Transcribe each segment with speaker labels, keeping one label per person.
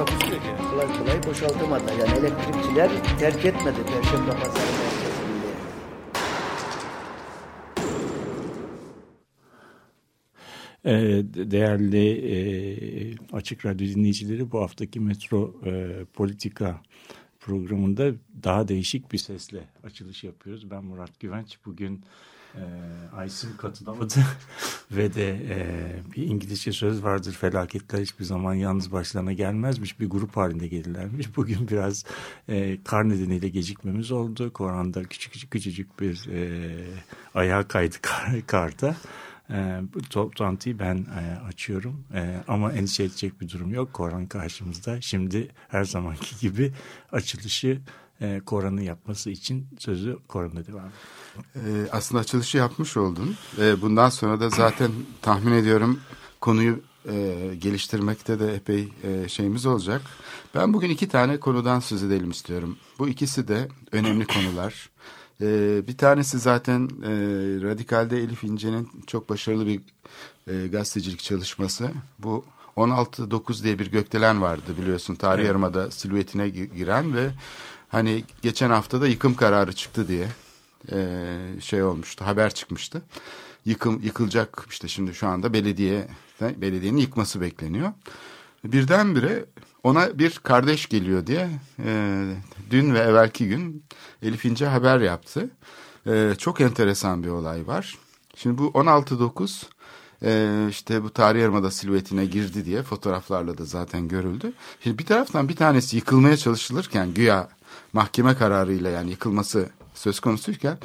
Speaker 1: Takusuyor ki.
Speaker 2: kolay kolay boşaltamadılar. Yani elektrikçiler terk etmedi Perşembe Pazarı merkezini.
Speaker 3: Ee, Değerli e, Açık Radyo dinleyicileri bu haftaki Metro e, Politika programında daha değişik bir sesle açılış yapıyoruz. Ben Murat Güvenç. Bugün e, Aysim katılamadı ve de e, bir İngilizce söz vardır felaketler hiçbir zaman yalnız başlarına gelmezmiş. Bir grup halinde gelirlermiş. Bugün biraz e, kar nedeniyle gecikmemiz oldu. Koran'da küçük küçük küçücük bir e, ayağa kaydı kar, karda. E, bu toplantıyı ben e, açıyorum E, ama endişe edecek bir durum yok. Koran karşımızda. Şimdi her zamanki gibi açılışı e, Koran'ın yapması için sözü Koran'da devam ediyor.
Speaker 4: Ee, aslında açılışı yapmış oldun. Ee, bundan sonra da zaten tahmin ediyorum konuyu e, geliştirmekte de epey e, şeyimiz olacak. Ben bugün iki tane konudan söz edelim istiyorum. Bu ikisi de önemli konular. Ee, bir tanesi zaten e, Radikal'de Elif İnce'nin çok başarılı bir e, gazetecilik çalışması. Bu 16-9 diye bir gökdelen vardı biliyorsun. Tarih
Speaker 3: Evet.
Speaker 4: Yarımada silüetine gi- giren ve hani geçen hafta da yıkım kararı çıktı diye e, şey olmuştu. Haber çıkmıştı. Yıkım yıkılacak işte şimdi şu anda belediye belediyenin yıkması bekleniyor. Birdenbire ona bir kardeş geliyor diye e, dün ve evvelki gün Elif İnce haber yaptı. E, çok enteresan bir olay var. Şimdi bu 16-9 e, işte bu tarih yarımada silüetine girdi diye fotoğraflarla da zaten görüldü. Şimdi bir taraftan bir tanesi yıkılmaya çalışılırken güya mahkeme kararıyla yani yıkılması söz konusuyken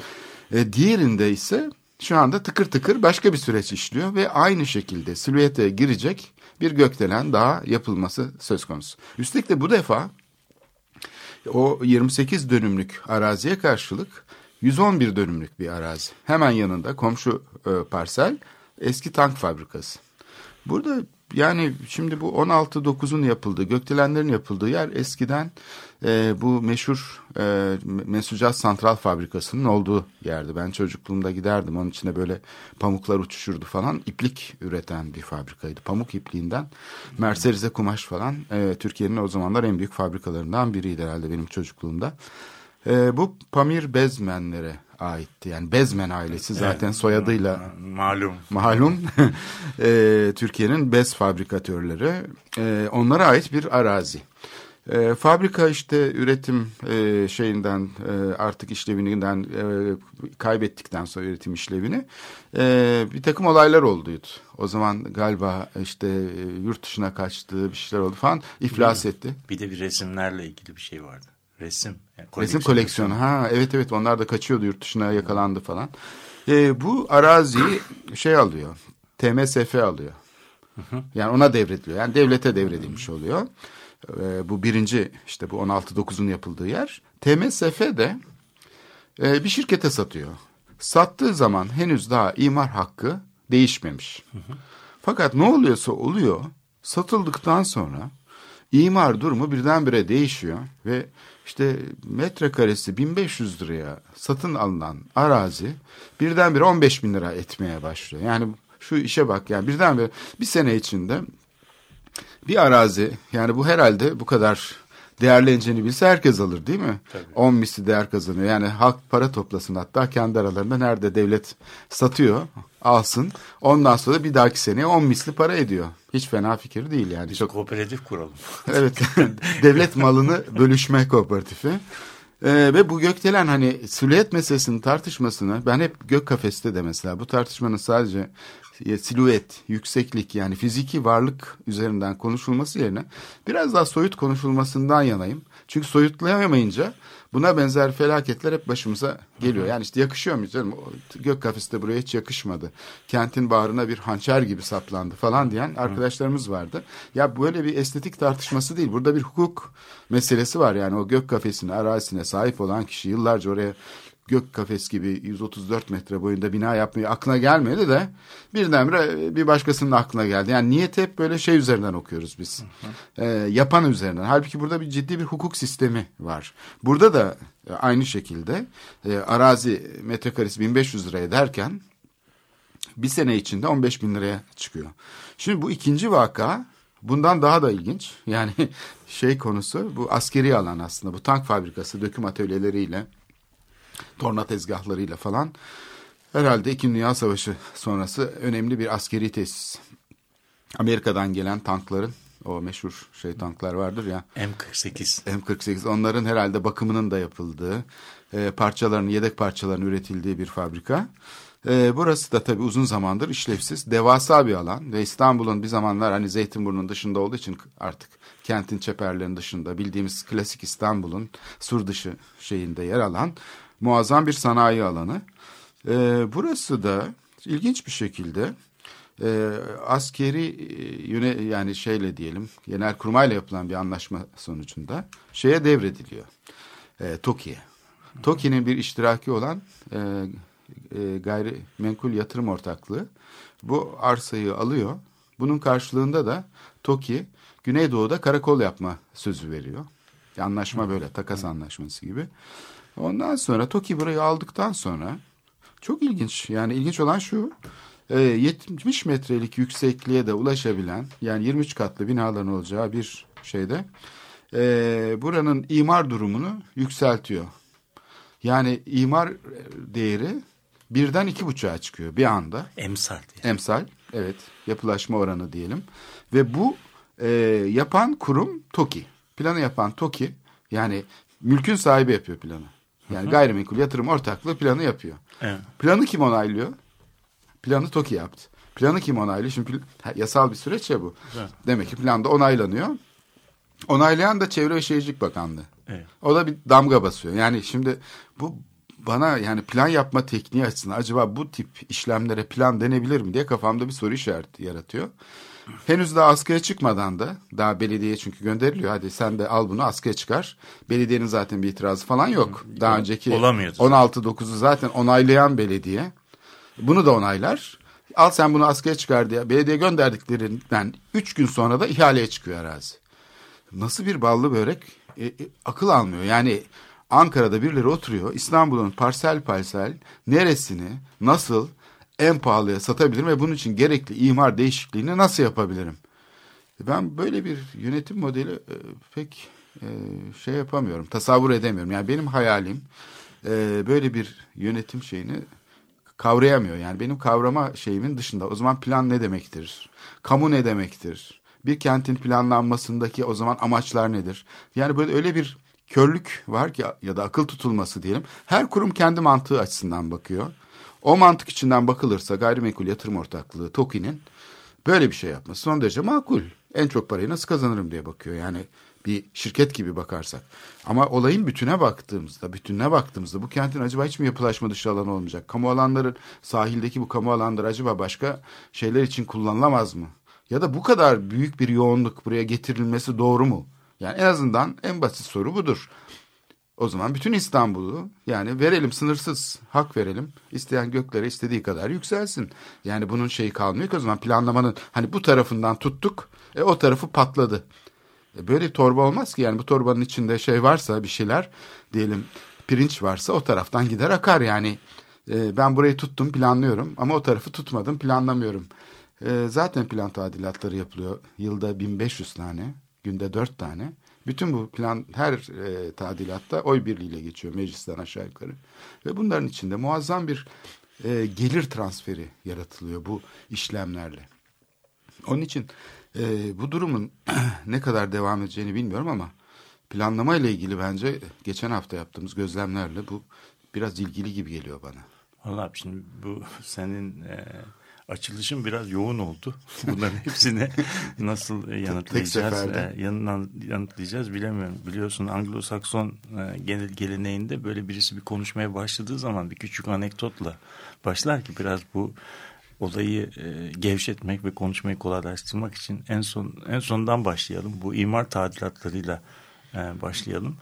Speaker 4: e, diğerinde ise şu anda tıkır tıkır başka bir süreç işliyor ve aynı şekilde silüete girecek bir gökdelen daha yapılması söz konusu. Üstelik de bu defa o 28 dönümlük araziye karşılık 111 dönümlük bir arazi. Hemen yanında komşu e, parsel eski tank fabrikası. Burada yani şimdi bu 16-9'un yapıldığı, gökdelenlerin yapıldığı yer eskiden e, bu meşhur e, Mesucat Santral Fabrikası'nın olduğu yerdi. Ben çocukluğumda giderdim. Onun içine böyle pamuklar uçuşurdu falan. İplik üreten bir fabrikaydı. Pamuk ipliğinden Mercerize kumaş falan e, Türkiye'nin o zamanlar en büyük fabrikalarından biriydi herhalde benim çocukluğumda. E, bu Pamir Bezmenlere aitti. Yani Bezmen ailesi zaten soyadıyla
Speaker 3: Malum.
Speaker 4: malum e, Türkiye'nin bez fabrikatörleri e, onlara ait bir arazi. E, fabrika işte üretim e, şeyinden e, artık işlevinden e, kaybettikten sonra üretim işlevini e, bir takım olaylar olduydu. O zaman galiba işte e, yurt dışına kaçtığı bir şeyler oldu falan iflas etti.
Speaker 3: Bir de bir resimlerle ilgili bir şey vardı. Resim. Yani
Speaker 4: Resim koleksiyonu. Ha evet evet onlar da kaçıyordu yurt dışına yakalandı falan. Ee, bu araziyi şey alıyor. TMSF alıyor. Yani ona devrediliyor. Yani devlete devredilmiş oluyor. Ee, bu birinci işte bu 16-9'un yapıldığı yer. TMSF de e, bir şirkete satıyor. Sattığı zaman henüz daha imar hakkı değişmemiş. Fakat ne oluyorsa oluyor satıldıktan sonra imar durumu birdenbire değişiyor ve işte metrekaresi 1500 liraya satın alınan arazi birdenbire 15 bin lira etmeye başlıyor. Yani şu işe bak yani birdenbire bir sene içinde bir arazi yani bu herhalde bu kadar değerleneceğini bilse herkes alır değil mi? 10 misli değer kazanıyor. Yani halk para toplasın hatta kendi aralarında nerede devlet satıyor alsın. Ondan sonra bir dahaki seneye 10 misli para ediyor. Hiç fena fikir değil yani.
Speaker 3: Biz
Speaker 4: Çok
Speaker 3: kooperatif kuralım.
Speaker 4: Evet. Devlet malını bölüşme kooperatifi. Ee, ve bu gökdelen hani silüet meselesinin tartışmasını ben hep gök kafeste de mesela bu tartışmanın sadece silüet, yükseklik yani fiziki varlık üzerinden konuşulması yerine biraz daha soyut konuşulmasından yanayım. Çünkü soyutlayamayınca Buna benzer felaketler hep başımıza geliyor. Yani işte yakışıyor mu canım? Gök kafesi de buraya hiç yakışmadı. Kentin bağrına bir hançer gibi saplandı falan diyen arkadaşlarımız vardı. Ya böyle bir estetik tartışması değil. Burada bir hukuk meselesi var. Yani o gök kafesine, arazisine sahip olan kişi yıllarca oraya gök kafes gibi 134 metre boyunda bina yapmayı aklına gelmedi de birdenbire bir başkasının aklına geldi. Yani niyet hep böyle şey üzerinden okuyoruz biz. Ee, yapan üzerinden. Halbuki burada bir ciddi bir hukuk sistemi var. Burada da e, aynı şekilde e, arazi metrekaresi 1500 liraya derken bir sene içinde 15 bin liraya çıkıyor. Şimdi bu ikinci vaka bundan daha da ilginç. Yani şey konusu bu askeri alan aslında. Bu tank fabrikası döküm atölyeleriyle torna tezgahlarıyla falan herhalde İkinci Dünya Savaşı sonrası önemli bir askeri tesis. Amerika'dan gelen tankların o meşhur şey tanklar vardır ya
Speaker 3: M48.
Speaker 4: M48 onların herhalde bakımının da yapıldığı e, parçalarının yedek parçalarının üretildiği bir fabrika. E, burası da tabii uzun zamandır işlevsiz devasa bir alan ve İstanbul'un bir zamanlar hani Zeytinburnu'nun dışında olduğu için artık kentin çeperlerinin dışında bildiğimiz klasik İstanbul'un sur dışı şeyinde yer alan muazzam bir sanayi alanı. E, burası da ilginç bir şekilde e, askeri e, yöne yani şeyle diyelim genel kurmayla yapılan bir anlaşma sonucunda şeye devrediliyor. E, TOKİ'ye. TOKİ'nin bir iştiraki olan e, e, gayrimenkul yatırım ortaklığı bu arsayı alıyor. Bunun karşılığında da TOKİ Güneydoğu'da karakol yapma sözü veriyor. Anlaşma böyle takas anlaşması gibi. Ondan sonra TOKİ burayı aldıktan sonra çok ilginç yani ilginç olan şu e, 70 metrelik yüksekliğe de ulaşabilen yani 23 katlı binaların olacağı bir şeyde e, buranın imar durumunu yükseltiyor. Yani imar değeri birden iki buçuğa çıkıyor bir anda.
Speaker 3: Emsal diye.
Speaker 4: Emsal evet yapılaşma oranı diyelim ve bu e, yapan kurum TOKİ. Planı yapan TOKİ yani mülkün sahibi yapıyor planı. Yani gayrimenkul yatırım ortaklığı planı yapıyor.
Speaker 3: Evet.
Speaker 4: Planı kim onaylıyor? Planı TOKİ yaptı. Planı kim onaylıyor? Şimdi yasal bir süreç ya bu.
Speaker 3: Evet.
Speaker 4: Demek ki planda onaylanıyor. Onaylayan da Çevre ve Şehircilik Bakanlığı.
Speaker 3: Evet.
Speaker 4: O da bir damga basıyor. Yani şimdi bu bana yani plan yapma tekniği açısından acaba bu tip işlemlere plan denebilir mi diye kafamda bir soru işareti yaratıyor. Henüz daha askıya çıkmadan da daha belediyeye çünkü gönderiliyor. Hadi sen de al bunu askıya çıkar. Belediyenin zaten bir itirazı falan yok. Daha önceki
Speaker 3: Olamıyordu.
Speaker 4: 16-9'u zaten onaylayan belediye. Bunu da onaylar. Al sen bunu askıya çıkar diye belediye gönderdiklerinden 3 gün sonra da ihaleye çıkıyor arazi. Nasıl bir ballı börek E, e, akıl almıyor. Yani Ankara'da birileri oturuyor. İstanbul'un parsel parsel neresini nasıl en pahalıya satabilirim ve bunun için gerekli imar değişikliğini nasıl yapabilirim? Ben böyle bir yönetim modeli e, pek e, şey yapamıyorum, tasavvur edemiyorum. Yani benim hayalim e, böyle bir yönetim şeyini kavrayamıyor. Yani benim kavrama şeyimin dışında. O zaman plan ne demektir? Kamu ne demektir? Bir kentin planlanmasındaki o zaman amaçlar nedir? Yani böyle öyle bir körlük var ki ya da akıl tutulması diyelim. Her kurum kendi mantığı açısından bakıyor. O mantık içinden bakılırsa gayrimenkul yatırım ortaklığı TOKİ'nin böyle bir şey yapması son derece makul. En çok parayı nasıl kazanırım diye bakıyor. Yani bir şirket gibi bakarsak. Ama olayın bütüne baktığımızda, bütününe baktığımızda bu kentin acaba hiç mi yapılaşma dışı alanı olmayacak? Kamu alanların, sahildeki bu kamu alanları acaba başka şeyler için kullanılamaz mı? Ya da bu kadar büyük bir yoğunluk buraya getirilmesi doğru mu? Yani en azından en basit soru budur. O zaman bütün İstanbul'u yani verelim sınırsız hak verelim. İsteyen göklere istediği kadar yükselsin. Yani bunun şeyi kalmıyor ki o zaman planlamanın hani bu tarafından tuttuk e, o tarafı patladı. E, böyle torba olmaz ki yani bu torbanın içinde şey varsa bir şeyler diyelim pirinç varsa o taraftan gider akar yani. E, ben burayı tuttum planlıyorum ama o tarafı tutmadım planlamıyorum. E, zaten plan tadilatları yapılıyor yılda 1500 tane günde 4 tane. Bütün bu plan her e, tadilatta oy birliğiyle geçiyor meclisten aşağı yukarı. Ve bunların içinde muazzam bir e, gelir transferi yaratılıyor bu işlemlerle. Onun için e, bu durumun ne kadar devam edeceğini bilmiyorum ama planlama ile ilgili bence geçen hafta yaptığımız gözlemlerle bu biraz ilgili gibi geliyor bana.
Speaker 3: Vallahi şimdi bu senin e, açılışım biraz yoğun oldu. Bunların hepsini nasıl yanıtlayacağız,
Speaker 4: seferde.
Speaker 3: e, yanından yanıtlayacağız bilemiyorum. Biliyorsun Anglo-Sakson e, genel geleneğinde böyle birisi bir konuşmaya başladığı zaman bir küçük anekdotla başlar ki biraz bu olayı e, gevşetmek ve konuşmayı kolaylaştırmak için en son en sondan başlayalım. Bu imar tadilatlarıyla e, başlayalım.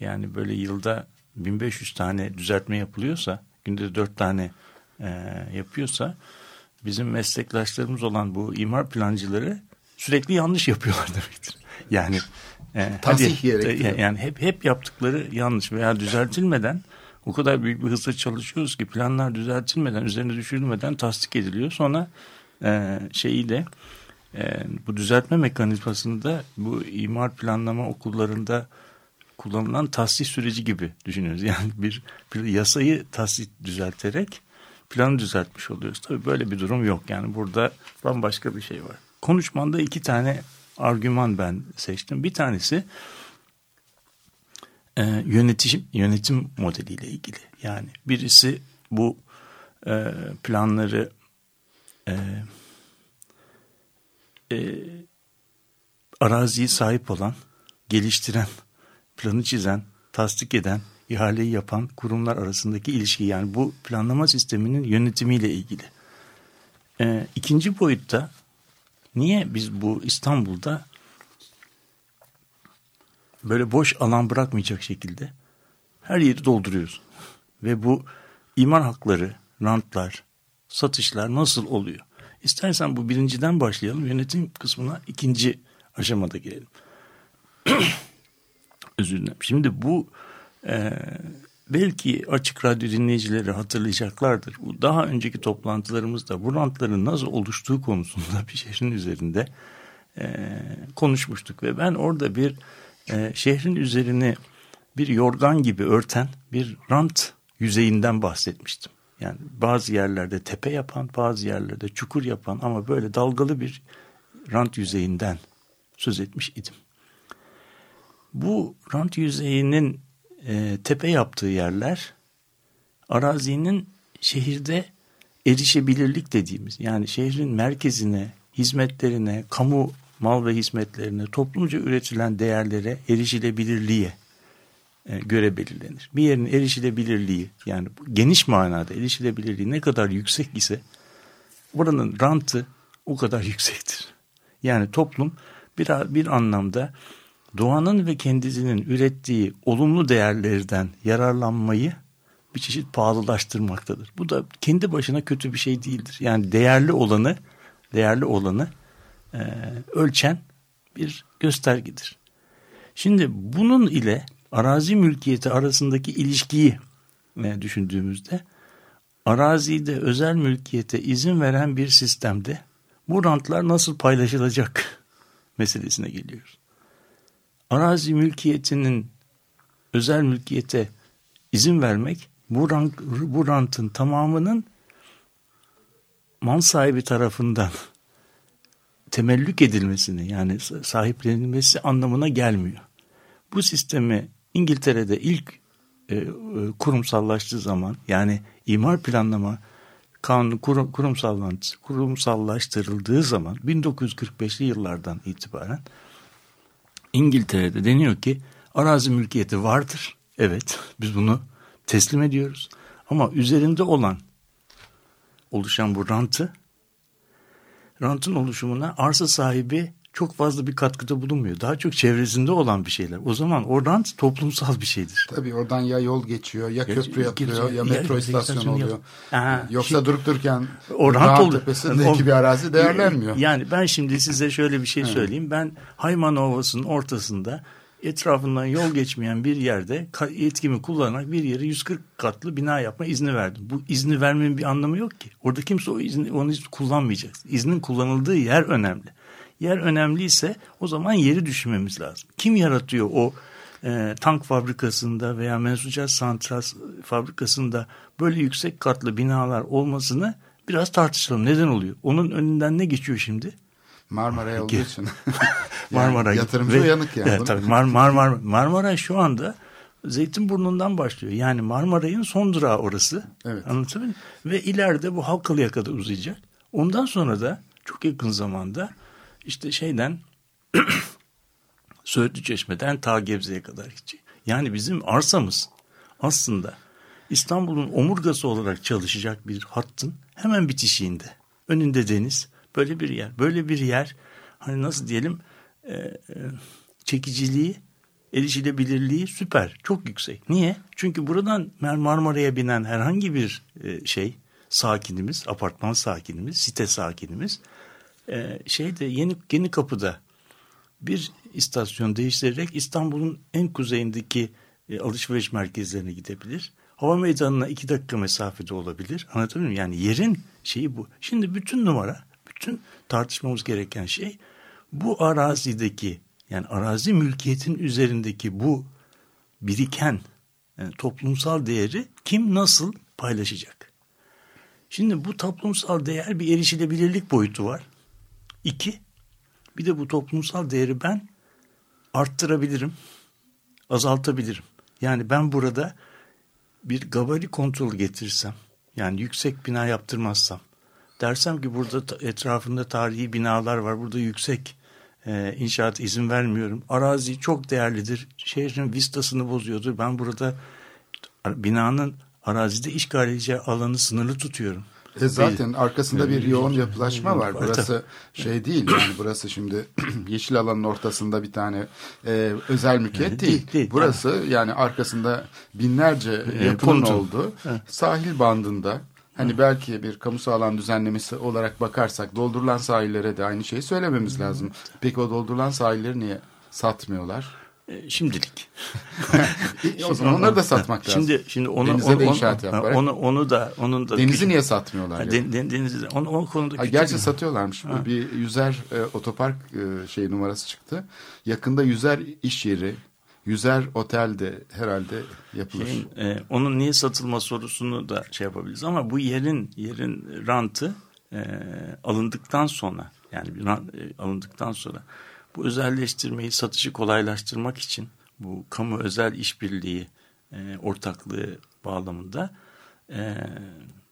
Speaker 3: Yani böyle yılda 1500 tane düzeltme yapılıyorsa, günde 4 tane e, yapıyorsa bizim meslektaşlarımız olan bu imar plancıları sürekli yanlış yapıyorlar demektir. Yani e,
Speaker 4: Tasih
Speaker 3: hadi, e, yani hep hep yaptıkları yanlış veya düzeltilmeden o kadar büyük bir hızla çalışıyoruz ki planlar düzeltilmeden, üzerine düşürülmeden tasdik ediliyor. Sonra e, şeyiyle e, bu düzeltme mekanizmasını da bu imar planlama okullarında kullanılan tasdik süreci gibi düşünüyoruz. Yani bir, bir yasayı tasdik düzelterek planı düzeltmiş oluyoruz. Tabii böyle bir durum yok. Yani burada bambaşka bir şey var. Konuşmanda iki tane argüman ben seçtim. Bir tanesi e, yönetim yönetim modeliyle ilgili. Yani birisi bu e, planları e, e, araziyi sahip olan, geliştiren, planı çizen, tasdik eden, ihaleyi yapan kurumlar arasındaki ilişki. Yani bu planlama sisteminin yönetimiyle ilgili. E, ikinci boyutta niye biz bu İstanbul'da böyle boş alan bırakmayacak şekilde her yeri dolduruyoruz. Ve bu imar hakları, rantlar, satışlar nasıl oluyor? İstersen bu birinciden başlayalım. Yönetim kısmına ikinci aşamada girelim. Özür dilerim. Şimdi bu e, belki açık radyo dinleyicileri hatırlayacaklardır. Bu daha önceki toplantılarımızda bu rantların nasıl oluştuğu konusunda bir şehrin üzerinde e, konuşmuştuk. Ve ben orada bir e, şehrin üzerini bir yorgan gibi örten bir rant yüzeyinden bahsetmiştim. Yani bazı yerlerde tepe yapan, bazı yerlerde çukur yapan ama böyle dalgalı bir rant yüzeyinden söz etmiş idim. Bu rant yüzeyinin e, tepe yaptığı yerler arazinin şehirde erişebilirlik dediğimiz yani şehrin merkezine, hizmetlerine, kamu mal ve hizmetlerine, toplumca üretilen değerlere erişilebilirliğe e, göre belirlenir. Bir yerin erişilebilirliği yani geniş manada erişilebilirliği ne kadar yüksek ise buranın rantı o kadar yüksektir. Yani toplum bir, bir anlamda doğanın ve kendisinin ürettiği olumlu değerlerden yararlanmayı bir çeşit pahalılaştırmaktadır. Bu da kendi başına kötü bir şey değildir. Yani değerli olanı, değerli olanı e, ölçen bir göstergedir. Şimdi bunun ile arazi mülkiyeti arasındaki ilişkiyi e, düşündüğümüzde arazide özel mülkiyete izin veren bir sistemde bu rantlar nasıl paylaşılacak meselesine geliyoruz. Arazi mülkiyetinin özel mülkiyete izin vermek bu, rant, bu rantın tamamının mal sahibi tarafından temellük edilmesini yani sahiplenilmesi anlamına gelmiyor. Bu sistemi İngiltere'de ilk e, e, kurumsallaştığı zaman yani imar planlama kanunu kurum, kurumsallaştırıldığı zaman 1945'li yıllardan itibaren İngiltere'de deniyor ki arazi mülkiyeti vardır. Evet biz bunu teslim ediyoruz. Ama üzerinde olan oluşan bu rantı rantın oluşumuna arsa sahibi çok fazla bir katkıda bulunmuyor. Daha çok çevresinde olan bir şeyler. O zaman o rant toplumsal bir şeydir.
Speaker 4: Tabii oradan ya yol geçiyor, ya köprü yapılıyor,
Speaker 3: geçiyor,
Speaker 4: ya metro
Speaker 3: ya
Speaker 4: istasyonu oluyor.
Speaker 3: Aha,
Speaker 4: Yoksa
Speaker 3: şimdi,
Speaker 4: durup dururken
Speaker 3: o rant
Speaker 4: dağ
Speaker 3: oluyor.
Speaker 4: tepesindeki
Speaker 3: O-
Speaker 4: bir arazi değerlenmiyor.
Speaker 3: Yani ben şimdi size şöyle bir şey söyleyeyim. Ben Hayman Ovası'nın ortasında etrafından yol geçmeyen bir yerde yetkimi kullanarak bir yere 140 katlı bina yapma izni verdim. Bu izni vermenin bir anlamı yok ki. Orada kimse o izni, onu izni kullanmayacak. İznin kullanıldığı yer önemli. Yer önemliyse o zaman yeri düşünmemiz lazım. Kim yaratıyor o e, tank fabrikasında veya mensucat santral fabrikasında böyle yüksek katlı binalar olmasını biraz tartışalım. Neden oluyor? Onun önünden ne geçiyor şimdi?
Speaker 4: Marmara'ya olduğu için. Yani
Speaker 3: Marmara.
Speaker 4: Yatırımcı
Speaker 3: Ve-
Speaker 4: uyanık yani.
Speaker 3: Evet, tabii Mar Mar Mar Marmara şu anda Zeytinburnu'ndan başlıyor. Yani Marmaray'ın son durağı orası.
Speaker 4: Evet.
Speaker 3: Anlatabiliyor muyum? Ve ileride bu Halkalı'ya kadar uzayacak. Ondan sonra da çok yakın zamanda işte şeyden Söğütlü Çeşme'den ta Gebze'ye kadar gidecek. Yani bizim arsamız aslında İstanbul'un omurgası olarak çalışacak bir hattın hemen bitişiğinde. Önünde deniz. Böyle bir yer. Böyle bir yer hani nasıl diyelim e, e, çekiciliği, erişilebilirliği süper. Çok yüksek. Niye? Çünkü buradan Marmara'ya binen herhangi bir e, şey sakinimiz, apartman sakinimiz, site sakinimiz e, şeyde yeni yeni kapıda bir istasyon değiştirerek İstanbul'un en kuzeyindeki e, alışveriş merkezlerine gidebilir. Hava meydanına iki dakika mesafede olabilir. Anlatabiliyor muyum? Yani yerin şeyi bu. Şimdi bütün numara, bütün tartışmamız gereken şey bu arazideki yani arazi mülkiyetin üzerindeki bu biriken yani toplumsal değeri kim nasıl paylaşacak? Şimdi bu toplumsal değer bir erişilebilirlik boyutu var. İki, bir de bu toplumsal değeri ben arttırabilirim, azaltabilirim. Yani ben burada bir gabari kontrolü getirirsem, yani yüksek bina yaptırmazsam, dersem ki burada etrafında tarihi binalar var, burada yüksek e, inşaat izin vermiyorum. Arazi çok değerlidir, şehrin vistasını bozuyordur. Ben burada binanın arazide işgal edeceği alanı sınırlı tutuyorum.
Speaker 4: E zaten arkasında bir yoğun yapılaşma var. Burası şey değil yani burası şimdi yeşil alanın ortasında bir tane e, özel mülkiyet değil. değil. Burası yani arkasında binlerce yapının olduğu sahil bandında Hani belki bir kamusal alan düzenlemesi olarak bakarsak doldurulan sahillere de aynı şeyi söylememiz lazım. Peki o doldurulan sahilleri niye satmıyorlar?
Speaker 3: E, şimdilik.
Speaker 4: o zaman onları da satmak
Speaker 3: lazım. Şimdi şimdi onu Denize onu, de inşaat onu, yaparak. Onu onu da onun da
Speaker 4: Denizi niye satmıyorlar? Yani?
Speaker 3: Den, den, denizi onu o konuda
Speaker 4: ha, gerçi satıyorlarmış. Ha. Bir yüzer e, otopark e, şey numarası çıktı. Yakında yüzer iş yeri, yüzer otel de herhalde yapılır. Şeyin,
Speaker 3: e, onun niye satılma sorusunu da şey yapabiliriz ama bu yerin yerin rantı e, alındıktan sonra yani bir rant, e, alındıktan sonra bu özelleştirmeyi satışı kolaylaştırmak için bu kamu özel işbirliği e, ortaklığı bağlamında e,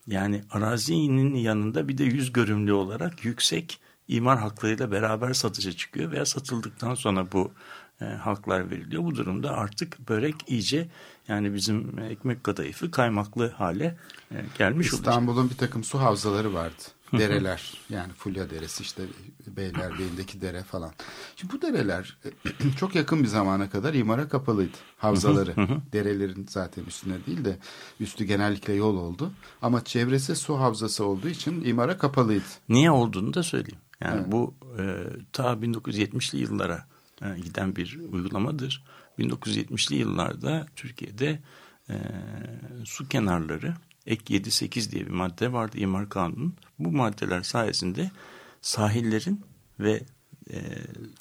Speaker 3: yani arazinin yanında bir de yüz görümlü olarak yüksek imar haklarıyla beraber satışa çıkıyor veya satıldıktan sonra bu e, haklar veriliyor. Bu durumda artık börek iyice yani bizim ekmek kadayıfı kaymaklı hale e, gelmiş.
Speaker 4: İstanbul'un bir takım su havzaları vardı. Dereler yani Fulya Deresi işte Beylerbeyi'ndeki dere falan. Şimdi bu dereler çok yakın bir zamana kadar imara kapalıydı. Havzaları derelerin zaten üstüne değil de üstü genellikle yol oldu. Ama çevresi su havzası olduğu için imara kapalıydı.
Speaker 3: Niye olduğunu da söyleyeyim. Yani evet. bu e, ta 1970'li yıllara e, giden bir uygulamadır. 1970'li yıllarda Türkiye'de e, su kenarları ek 7-8 diye bir madde vardı imar kanunun. Bu maddeler sayesinde sahillerin ve e,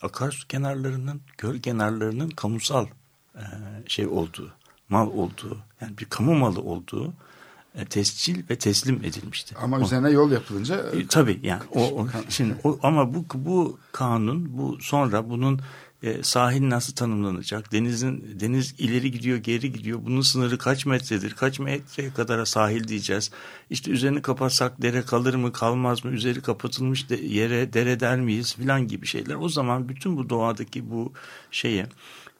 Speaker 3: akarsu kenarlarının, göl kenarlarının kamusal e, şey olduğu, mal olduğu, yani bir kamu malı olduğu e, tescil ve teslim edilmişti.
Speaker 4: Ama o, üzerine yol yapılınca
Speaker 3: e, tabii yani o, o şimdi o, ama bu bu kanun bu sonra bunun e, sahil nasıl tanımlanacak? Denizin deniz ileri gidiyor, geri gidiyor. Bunun sınırı kaç metredir? Kaç metreye kadar sahil diyeceğiz? İşte üzerini kapatsak dere kalır mı, kalmaz mı? Üzeri kapatılmış de, yere dere der miyiz filan gibi şeyler. O zaman bütün bu doğadaki bu şeye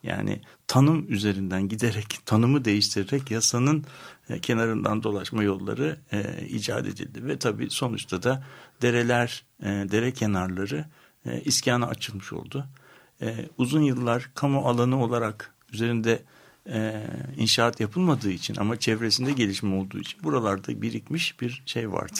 Speaker 3: yani tanım üzerinden giderek, tanımı değiştirerek yasanın e, kenarından dolaşma yolları e, icat edildi ve tabii sonuçta da dereler, e, dere kenarları e, iskana açılmış oldu e, uzun yıllar kamu alanı olarak üzerinde e, inşaat yapılmadığı için ama çevresinde gelişme olduğu için buralarda birikmiş bir şey vardı.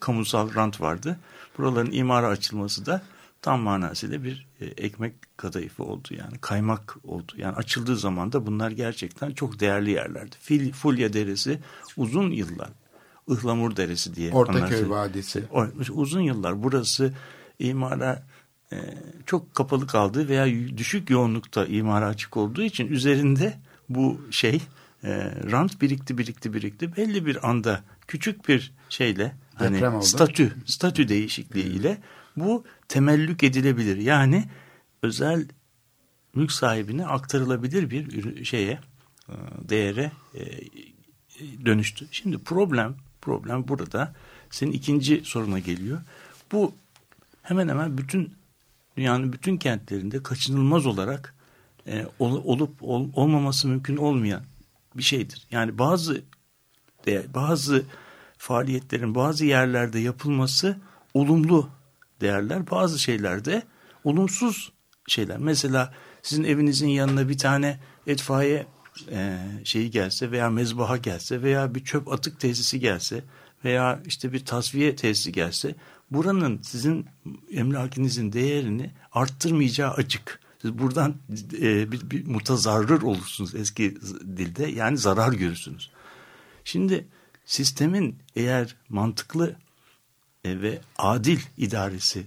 Speaker 3: Kamusal rant vardı. Buraların imara açılması da tam manasıyla bir e, ekmek kadayıfı oldu yani kaymak oldu. Yani açıldığı zaman da bunlar gerçekten çok değerli yerlerdi. Fil, Fulya Deresi uzun yıllar Ihlamur Deresi diye.
Speaker 4: Ortaköy Vadisi.
Speaker 3: Uzun yıllar burası imara çok kapalı kaldığı veya düşük yoğunlukta imara açık olduğu için üzerinde bu şey e, rant birikti birikti birikti belli bir anda küçük bir şeyle hani statü statü değişikliğiyle bu temellük edilebilir. Yani özel mülk sahibine aktarılabilir bir şeye e, değere dönüştü. Şimdi problem problem burada senin ikinci soruna geliyor. Bu hemen hemen bütün dünyanın bütün kentlerinde kaçınılmaz olarak e, ol, olup ol, olmaması mümkün olmayan bir şeydir. Yani bazı de, bazı faaliyetlerin bazı yerlerde yapılması olumlu değerler, bazı şeylerde olumsuz şeyler. Mesela sizin evinizin yanına bir tane etfaiye e, şeyi gelse veya mezbaha gelse veya bir çöp atık tesisi gelse veya işte bir tasfiye tesisi gelse buranın sizin emlakinizin değerini arttırmayacağı açık. Siz buradan e, bir, bir mutazarrır olursunuz eski dilde yani zarar görürsünüz. Şimdi sistemin eğer mantıklı e, ve adil idaresi,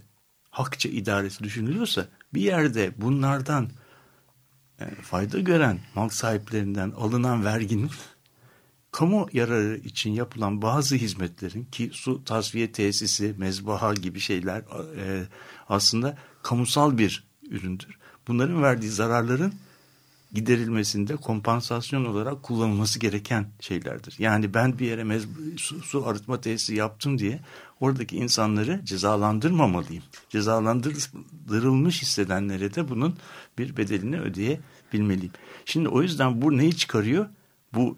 Speaker 3: hakça idaresi düşünülüyorsa bir yerde bunlardan e, fayda gören mal sahiplerinden alınan verginin kamu yararı için yapılan bazı hizmetlerin ki su tasfiye tesisi, mezbaha gibi şeyler e, aslında kamusal bir üründür. Bunların verdiği zararların giderilmesinde kompansasyon olarak kullanılması gereken şeylerdir. Yani ben bir yere su, su arıtma tesisi yaptım diye oradaki insanları cezalandırmamalıyım. Cezalandırılmış hissedenlere de bunun bir bedelini ödeyebilmeliyim. Şimdi o yüzden bu neyi çıkarıyor? Bu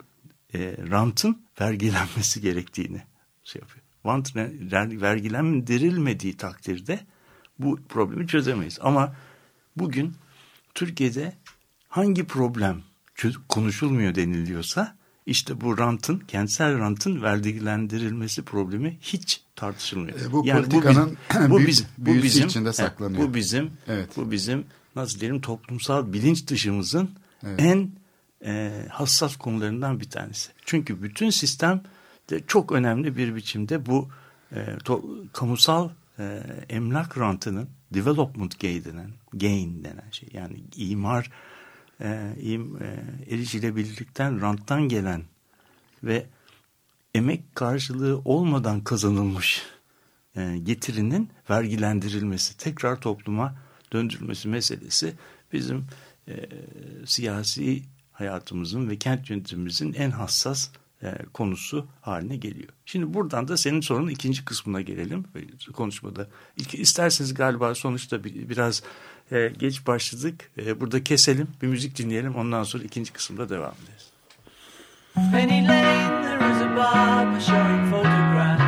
Speaker 3: e, rantın vergilenmesi gerektiğini şey yapıyor. Rant vergilendirilmediği takdirde bu problemi çözemeyiz. Ama bugün Türkiye'de hangi problem konuşulmuyor deniliyorsa işte bu rantın, kentsel rantın vergilendirilmesi problemi hiç tartışılmıyor.
Speaker 4: E, bu yani politikanın bu, bu, bizim, bu bizim içinde saklanıyor.
Speaker 3: Bu bizim, evet. bu bizim nasıl diyelim toplumsal bilinç dışımızın evet. en e, hassas konularından bir tanesi. Çünkü bütün sistem de çok önemli bir biçimde bu e, to, kamusal e, emlak rantının development gain denen, gain denen şey yani imar e, im, e, erişilebilirlikten ranttan gelen ve emek karşılığı olmadan kazanılmış e, getirinin vergilendirilmesi, tekrar topluma döndürülmesi meselesi bizim e, siyasi hayatımızın ve kent yönetimimizin en hassas e, konusu haline geliyor. Şimdi buradan da senin sorunun ikinci kısmına gelelim konuşmada. İlk, isterseniz galiba sonuçta bir, biraz e, geç başladık. E, burada keselim, bir müzik dinleyelim. Ondan sonra ikinci kısımda devam ederiz. Penny Lane, there is a barber showing photographs.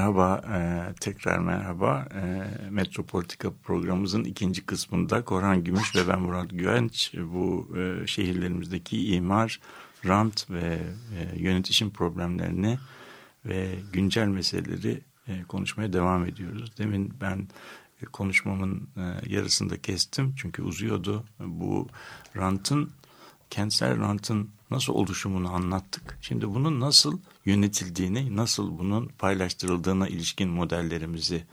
Speaker 3: Merhaba, e, tekrar merhaba. E, Metropolitika programımızın ikinci kısmında Korhan Gümüş ve ben Murat Güvenç bu e, şehirlerimizdeki imar, rant ve e, yönetişim problemlerini ve güncel meseleleri e, konuşmaya devam ediyoruz. Demin ben e, konuşmamın e, yarısında kestim çünkü uzuyordu. Bu rantın, kentsel rantın nasıl oluşumunu anlattık. Şimdi bunun nasıl yönetildiğini, nasıl bunun paylaştırıldığına ilişkin modellerimizi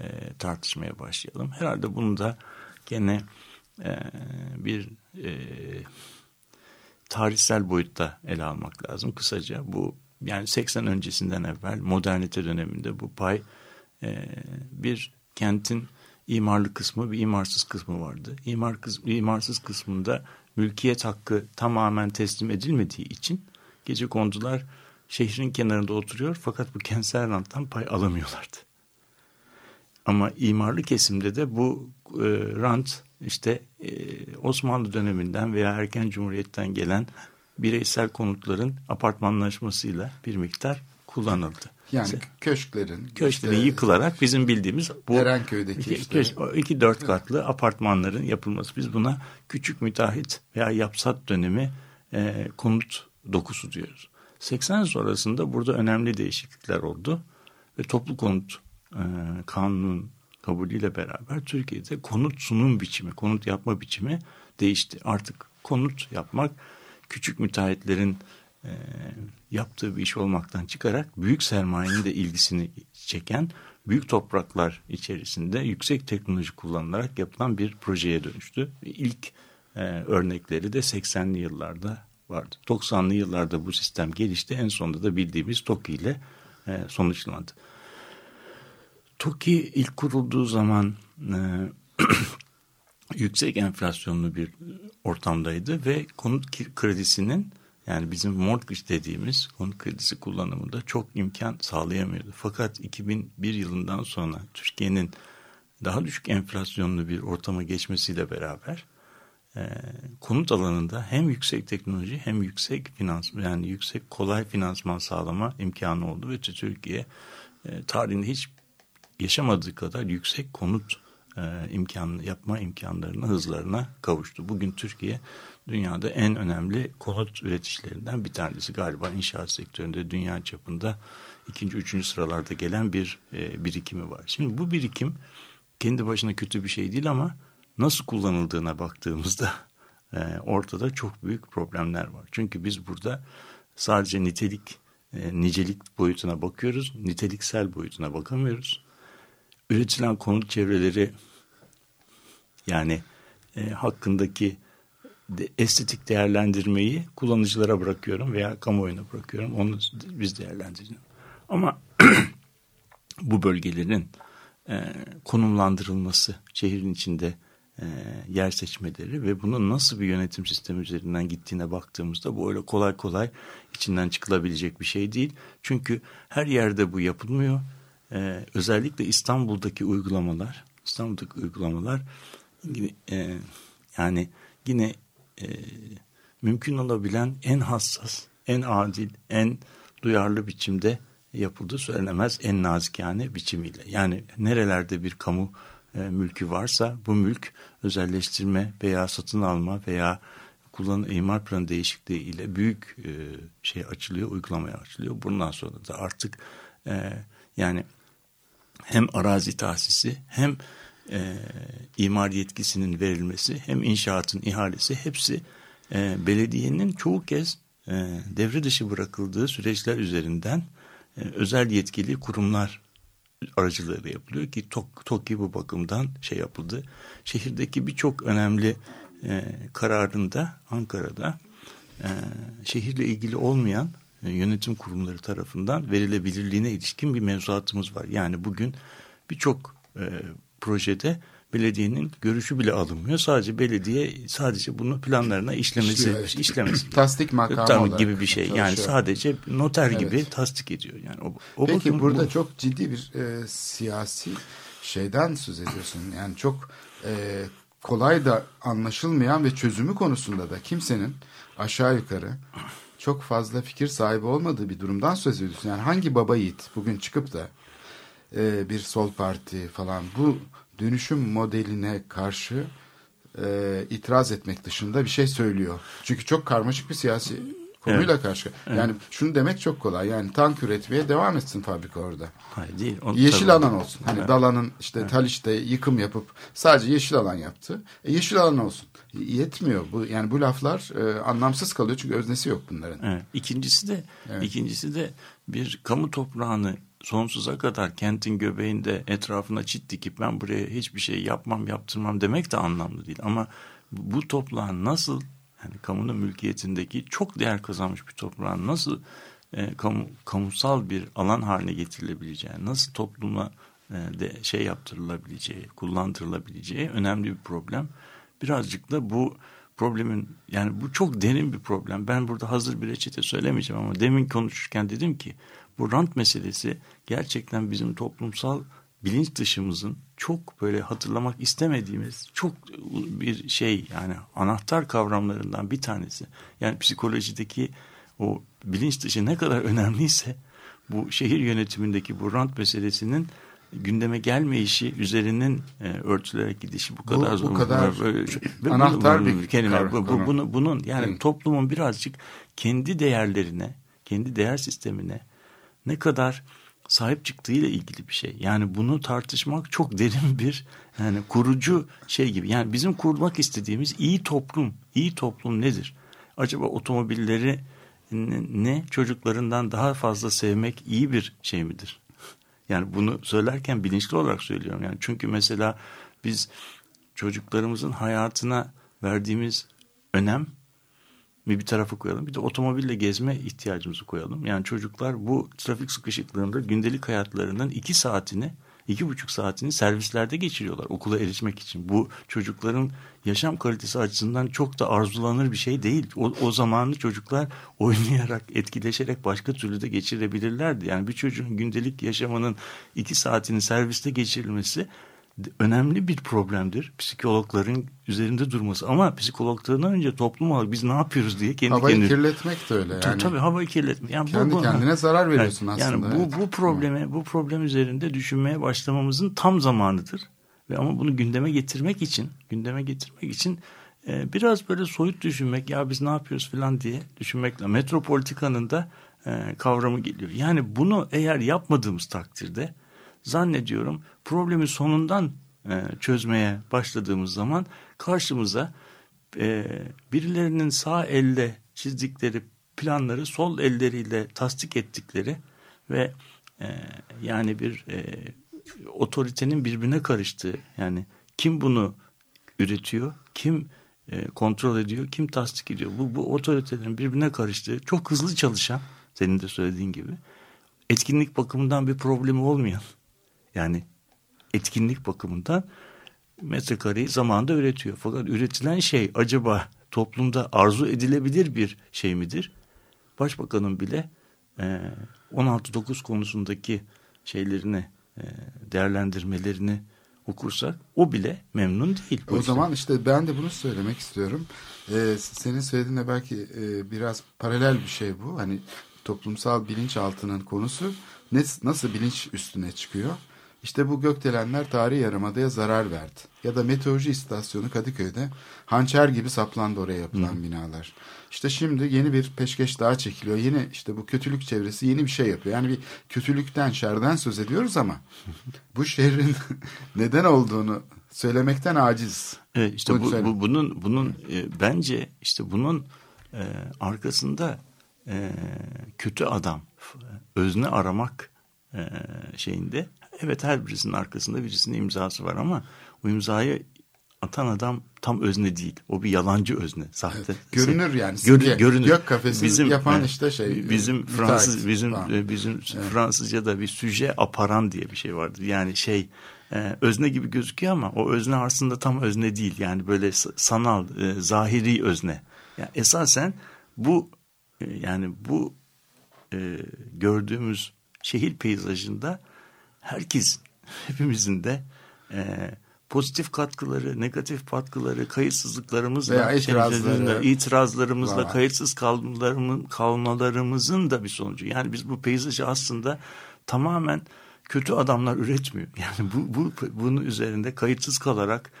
Speaker 3: e, tartışmaya başlayalım. Herhalde bunu da gene e, bir e, tarihsel boyutta ele almak lazım. Kısaca bu yani 80 öncesinden evvel modernite döneminde bu pay e, bir kentin imarlı kısmı bir imarsız kısmı vardı. İmar kısmı, imarsız kısmında mülkiyet hakkı tamamen teslim edilmediği için gece kondular şehrin kenarında oturuyor fakat bu kentsel ranttan pay alamıyorlardı. Ama imarlı kesimde de bu e, rant işte e, Osmanlı döneminden veya erken cumhuriyetten gelen bireysel konutların apartmanlaşmasıyla bir miktar kullanıldı.
Speaker 4: Yani işte, köşklerin.
Speaker 3: Köşklerin işte, yıkılarak bizim bildiğimiz bu
Speaker 4: Erenköy'deki
Speaker 3: iki. Köşk, iki dört katlı apartmanların yapılması. Biz buna küçük müteahhit veya yapsat dönemi e, konut dokusu diyoruz. 80 sonrasında burada önemli değişiklikler oldu ve toplu konut e, kanunun kabulüyle beraber Türkiye'de konut sunum biçimi, konut yapma biçimi değişti. Artık konut yapmak küçük müteahhitlerin e, yaptığı bir iş olmaktan çıkarak büyük sermayenin de ilgisini çeken büyük topraklar içerisinde yüksek teknoloji kullanılarak yapılan bir projeye dönüştü. İlk e, örnekleri de 80'li yıllarda vardı. 90'lı yıllarda bu sistem gelişti. En sonunda da bildiğimiz TOKİ ile e, sonuçlandı. TOKİ ilk kurulduğu zaman e, yüksek enflasyonlu bir ortamdaydı ve konut kredisinin yani bizim mortgage dediğimiz konut kredisi kullanımında çok imkan sağlayamıyordu. Fakat 2001 yılından sonra Türkiye'nin daha düşük enflasyonlu bir ortama geçmesiyle beraber konut alanında hem yüksek teknoloji hem yüksek finans yani yüksek kolay finansman sağlama imkanı oldu ve Türkiye e, tarihinde hiç yaşamadığı kadar yüksek konut e, imkan yapma imkanlarına hızlarına kavuştu. Bugün Türkiye dünyada en önemli konut üreticilerinden bir tanesi galiba inşaat sektöründe dünya çapında ikinci, üçüncü sıralarda gelen bir e, birikimi var. Şimdi bu birikim kendi başına kötü bir şey değil ama nasıl kullanıldığına baktığımızda e, ortada çok büyük problemler var. Çünkü biz burada sadece nitelik, e, nicelik boyutuna bakıyoruz, niteliksel boyutuna bakamıyoruz. Üretilen konut çevreleri yani e, hakkındaki de, estetik değerlendirmeyi kullanıcılara bırakıyorum veya kamuoyuna bırakıyorum. Onu biz değerlendirelim. Ama bu bölgelerin e, konumlandırılması şehrin içinde e, yer seçmeleri ve bunun nasıl bir yönetim sistemi üzerinden gittiğine baktığımızda bu öyle kolay kolay içinden çıkılabilecek bir şey değil. Çünkü her yerde bu yapılmıyor. E, özellikle İstanbul'daki uygulamalar, İstanbul'daki uygulamalar e, yani yine e, mümkün olabilen en hassas, en adil, en duyarlı biçimde yapıldığı söylenemez en nazikane biçimiyle. Yani nerelerde bir kamu e, mülkü varsa bu mülk özelleştirme veya satın alma veya kullanım imar planı değişikliği ile büyük e, şey açılıyor, uygulamaya açılıyor. Bundan sonra da artık e, yani hem arazi tahsisi hem e, imar yetkisinin verilmesi hem inşaatın ihalesi hepsi e, belediyenin çoğu kez e, devre dışı bırakıldığı süreçler üzerinden e, özel yetkili kurumlar aracılığıyla yapılıyor ki TOK, bu bakımdan şey yapıldı. Şehirdeki birçok önemli e, kararında Ankara'da e, şehirle ilgili olmayan e, yönetim kurumları tarafından verilebilirliğine ilişkin bir mevzuatımız var. Yani bugün birçok e, projede belediyenin görüşü bile alınmıyor. Sadece belediye sadece bunu planlarına işlemesi, evet. işlemesi.
Speaker 4: tasdik makamı
Speaker 3: gibi bir şey. Yani sadece noter evet. gibi tasdik ediyor. Yani o, o
Speaker 4: Peki bakım, burada bu... çok ciddi bir e, siyasi şeyden söz ediyorsun. Yani çok e, kolay da anlaşılmayan ve çözümü konusunda da kimsenin aşağı yukarı çok fazla fikir sahibi olmadığı bir durumdan söz ediyorsun. Yani hangi baba yiğit bugün çıkıp da e, bir sol parti falan bu dönüşüm modeline karşı e, itiraz etmek dışında bir şey söylüyor. Çünkü çok karmaşık bir siyasi konuyla karşı. Yani şunu demek çok kolay. Yani tank üretmeye devam etsin fabrika orada.
Speaker 3: Hayır değil. Onu
Speaker 4: Yeşil alan olsun. Hani
Speaker 3: Evet.
Speaker 4: Dalan'ın işte Haliç'te yıkım yapıp sadece yeşil alan yaptı. E, yeşil alan olsun. Yetmiyor. Bu yani bu laflar e, anlamsız kalıyor çünkü öznesi yok bunların.
Speaker 3: Evet. İkincisi de
Speaker 4: Evet.
Speaker 3: ikincisi de bir kamu toprağını sonsuza kadar kentin göbeğinde etrafına çit dikip ben buraya hiçbir şey yapmam yaptırmam demek de anlamlı değil. Ama bu toprağın nasıl yani kamunun mülkiyetindeki çok değer kazanmış bir toprağın nasıl e, kamu, kamusal bir alan haline getirilebileceği, nasıl topluma e, de şey yaptırılabileceği, kullandırılabileceği önemli bir problem. Birazcık da bu problemin yani bu çok derin bir problem. Ben burada hazır bir reçete söylemeyeceğim ama demin konuşurken dedim ki bu rant meselesi gerçekten bizim toplumsal bilinç dışımızın çok böyle hatırlamak istemediğimiz çok bir şey yani anahtar kavramlarından bir tanesi. Yani psikolojideki o bilinç dışı ne kadar önemliyse bu şehir yönetimindeki bu rant meselesinin gündeme gelmeyişi üzerinin e, örtülerek gidişi bu
Speaker 4: Bu-
Speaker 3: kadar
Speaker 4: bu
Speaker 3: zor.
Speaker 4: kadar
Speaker 3: Böyle
Speaker 4: anahtar
Speaker 3: bunu-
Speaker 4: bir
Speaker 3: kelime.
Speaker 4: kavram,
Speaker 3: Bu, bu- bunu, bunun yani
Speaker 4: Hı.
Speaker 3: toplumun birazcık kendi değerlerine, kendi değer sistemine ne kadar sahip çıktığıyla ilgili bir şey. Yani bunu tartışmak çok derin bir yani kurucu şey gibi. Yani bizim kurmak istediğimiz iyi toplum, iyi toplum nedir? Acaba otomobilleri ne, çocuklarından daha fazla sevmek iyi bir şey midir? Yani bunu söylerken bilinçli olarak söylüyorum. Yani çünkü mesela biz çocuklarımızın hayatına verdiğimiz önem bir bir tarafa koyalım. Bir de otomobille gezme ihtiyacımızı koyalım. Yani çocuklar bu trafik sıkışıklığında gündelik hayatlarından iki saatini, iki buçuk saatini servislerde geçiriyorlar okula erişmek için. Bu çocukların yaşam kalitesi açısından çok da arzulanır bir şey değil. O, o zamanı çocuklar oynayarak, etkileşerek başka türlü de geçirebilirlerdi. Yani bir çocuğun gündelik yaşamının iki saatini serviste geçirilmesi önemli bir problemdir. Psikologların üzerinde durması ama psikologlardan önce toplum olarak biz ne yapıyoruz diye kendi
Speaker 4: Havayı
Speaker 3: kendine
Speaker 4: kirletmek de öyle. Yani.
Speaker 3: Tabii havayı kirletme. Yani
Speaker 4: Kendi kendine zarar veriyorsun
Speaker 3: Evet,
Speaker 4: aslında,
Speaker 3: Yani bu
Speaker 4: evet.
Speaker 3: bu probleme bu problem üzerinde düşünmeye başlamamızın tam zamanıdır. Ve ama bunu gündeme getirmek için gündeme getirmek için e, biraz böyle soyut düşünmek ya biz ne yapıyoruz falan diye düşünmekle metropolitikanın da e, kavramı geliyor. Yani bunu eğer yapmadığımız takdirde zannediyorum problemi sonundan e, çözmeye başladığımız zaman karşımıza e, birilerinin sağ elle çizdikleri planları sol elleriyle tasdik ettikleri ve e, yani bir e, otoritenin birbirine karıştığı yani kim bunu üretiyor, kim e, kontrol ediyor, kim tasdik ediyor. Bu, bu otoritelerin birbirine karıştığı çok hızlı çalışan senin de söylediğin gibi etkinlik bakımından bir problemi olmayan yani etkinlik bakımından metrekareyi zamanında üretiyor. Fakat üretilen şey acaba toplumda arzu edilebilir bir şey midir? Başbakanın bile e, 16-9 konusundaki şeylerini e, değerlendirmelerini okursak o bile memnun değil.
Speaker 4: O zaman işte ben de bunu söylemek istiyorum. Ee, senin söylediğinle belki e, biraz paralel bir şey bu. Hani toplumsal bilinçaltının konusu ne, nasıl bilinç üstüne çıkıyor? İşte bu gökdelenler tarihi yarımadaya zarar verdi. Ya da meteoroloji istasyonu Kadıköy'de hançer gibi saplandı oraya yapılan binalar. İşte şimdi yeni bir peşkeş daha çekiliyor. Yeni işte bu kötülük çevresi yeni bir şey yapıyor. Yani bir kötülükten, şerden söz ediyoruz ama bu şerrin neden olduğunu söylemekten aciz.
Speaker 3: Evet işte
Speaker 4: Bunu
Speaker 3: bu,
Speaker 4: söyle.
Speaker 3: bu bunun bunun e, bence işte bunun e, arkasında e, kötü adam f- özne aramak e, şeyinde evet her birisinin arkasında birisinin imzası var ama o imzayı atan adam tam özne değil. O bir yalancı özne, sahte.
Speaker 4: Görünür yani,
Speaker 3: Gör- görünür.
Speaker 4: Gök kafesi yapan işte şey,
Speaker 3: Bizim
Speaker 4: müteahhit
Speaker 3: Fransız bizim
Speaker 4: falan.
Speaker 3: e, bizim Fransızca'da bir süje aparan diye bir şey vardır. Yani şey e, özne gibi gözüküyor ama o özne aslında tam özne değil. Yani böyle sanal, e, zahiri özne. Yani esasen bu e, yani bu e, gördüğümüz şehir peyzajında herkes hepimizin de e, pozitif katkıları, negatif katkıları, kayıtsızlıklarımızla,
Speaker 4: Veya itirazları
Speaker 3: itirazlarımızla,
Speaker 4: var.
Speaker 3: kayıtsız kalmalarımızın da bir sonucu. Yani biz bu peyzajı aslında tamamen kötü adamlar üretmiyor. Yani bu, bu bunun üzerinde kayıtsız kalarak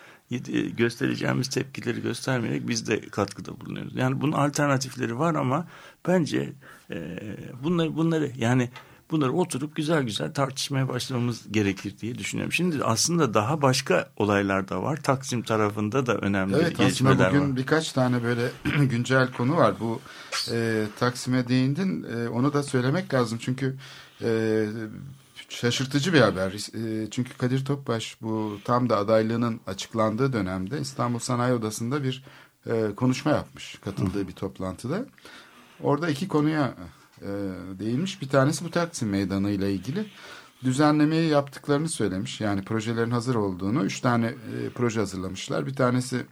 Speaker 3: göstereceğimiz tepkileri göstermeyerek biz de katkıda bulunuyoruz. Yani bunun alternatifleri var ama bence e, bunları bunları yani bunları oturup güzel güzel tartışmaya başlamamız gerekir diye düşünüyorum. Şimdi aslında daha başka olaylar da var. Taksim tarafında da önemli
Speaker 4: evet,
Speaker 3: gelişmeler
Speaker 4: aslında bugün
Speaker 3: var.
Speaker 4: birkaç tane böyle güncel konu var. Bu e, Taksim'e değindin. E, onu da söylemek lazım. Çünkü e, şaşırtıcı bir haber. E, çünkü Kadir Topbaş bu tam da adaylığının açıklandığı dönemde İstanbul Sanayi Odası'nda bir e, konuşma yapmış. Katıldığı bir toplantıda. Orada iki konuya e, değinmiş. Bir tanesi bu Taksim Meydanı ile ilgili düzenlemeyi yaptıklarını söylemiş. Yani projelerin hazır olduğunu. Üç tane e, proje hazırlamışlar. Bir tanesi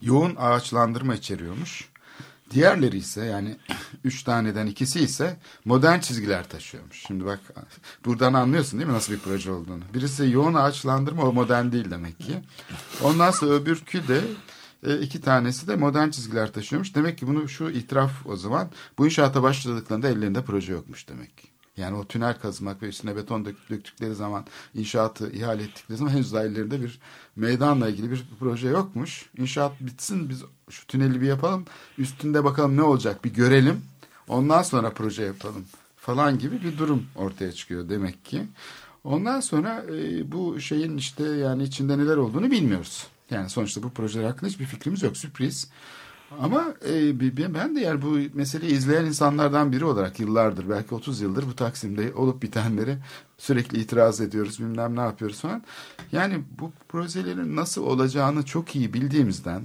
Speaker 4: yoğun ağaçlandırma içeriyormuş. Diğerleri ise yani üç taneden ikisi ise modern çizgiler taşıyormuş. Şimdi bak buradan anlıyorsun değil mi nasıl bir proje olduğunu. Birisi yoğun ağaçlandırma o modern değil demek ki. Ondan sonra öbürkü de e, iki tanesi de modern çizgiler taşıyormuş. Demek ki bunu şu itiraf o zaman bu inşaata başladıklarında ellerinde proje yokmuş demek. Yani o tünel kazmak ve üstüne beton döktükleri zaman inşaatı ihale ettikleri zaman henüz daha ellerinde bir meydanla ilgili bir proje yokmuş. İnşaat bitsin biz şu tüneli bir yapalım üstünde bakalım ne olacak bir görelim ondan sonra proje yapalım falan gibi bir durum ortaya çıkıyor demek ki. Ondan sonra e, bu şeyin işte yani içinde neler olduğunu bilmiyoruz. Yani sonuçta bu projeler hakkında hiçbir fikrimiz yok. Sürpriz. Ama e, ben de yani bu meseleyi izleyen insanlardan biri olarak yıllardır belki 30 yıldır bu Taksim'de olup bitenleri sürekli itiraz ediyoruz bilmem ne yapıyoruz falan. Yani bu projelerin nasıl olacağını çok iyi bildiğimizden